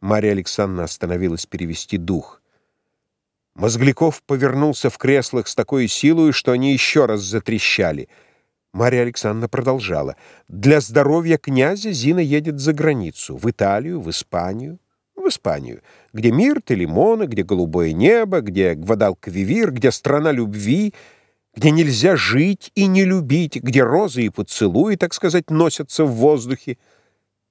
Марья Александровна остановилась перевести дух. Мозгликов повернулся в креслах с такой силой, что они еще раз затрещали. Марья Александровна продолжала. «Для здоровья князя Зина едет за границу, в Италию, в Испанию, в Испанию, где мирт и лимоны, где голубое небо, где Гвадалквивир, где страна любви, где нельзя жить и не любить, где розы и поцелуи, так сказать, носятся в воздухе.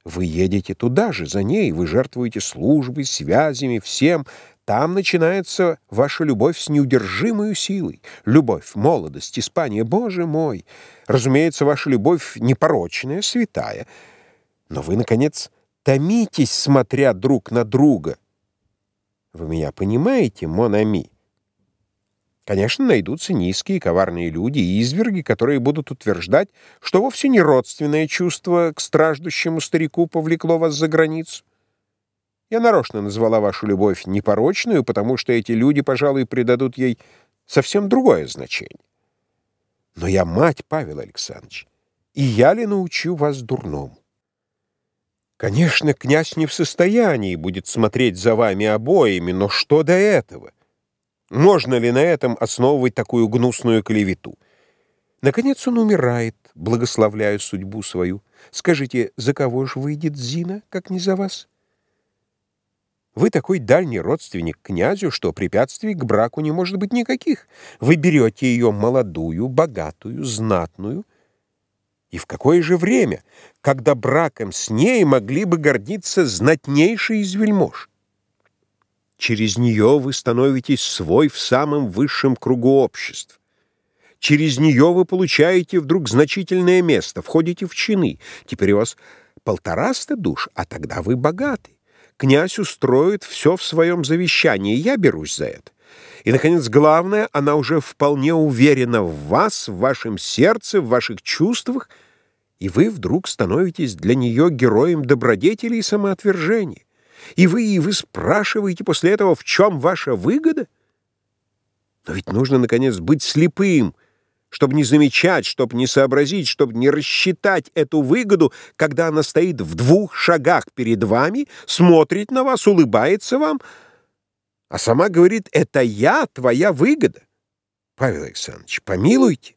Вы едете туда же, за ней, вы жертвуете службой, связями, всем. Там начинается ваша любовь с неудержимой силой. Любовь, молодость, Испания, Боже мой! Разумеется, ваша любовь непорочная, святая. Но вы, наконец, томитесь, смотря друг на друга. Вы меня понимаете, Монами? Конечно, найдутся низкие, коварные люди и изверги, которые будут утверждать, что вовсе не родственное чувство к страждущему старику повлекло вас за границу. Я нарочно назвала вашу любовь непорочную, потому что эти люди, пожалуй, придадут ей совсем другое значение. Но я мать, Павел Александрович, и я ли научу вас дурному? Конечно, князь не в состоянии будет смотреть за вами обоими, но что до этого? Можно ли на этом основывать такую гнусную клевету? Наконец он умирает, благословляя судьбу свою. Скажите, за кого ж выйдет Зина, как не за вас? Вы такой дальний родственник князю, что препятствий к браку не может быть никаких. Вы берете ее молодую, богатую, знатную. И в какое же время, когда браком с ней могли бы гордиться знатнейшие из вельмож? Через нее вы становитесь свой в самом высшем кругу обществ. Через нее вы получаете вдруг значительное место, входите в чины. Теперь у вас полтораста душ, а тогда вы богаты. Князь устроит все в своем завещании, я берусь за это. И, наконец, главное, она уже вполне уверена в вас, в вашем сердце, в ваших чувствах, и вы вдруг становитесь для нее героем добродетели и самоотвержения. И вы, и вы спрашиваете после этого, в чем ваша выгода? Но ведь нужно, наконец, быть слепым, чтобы не замечать, чтобы не сообразить, чтобы не рассчитать эту выгоду, когда она стоит в двух шагах перед вами, смотрит на вас, улыбается вам, а сама говорит, это я, твоя выгода. Павел Александрович, помилуйте.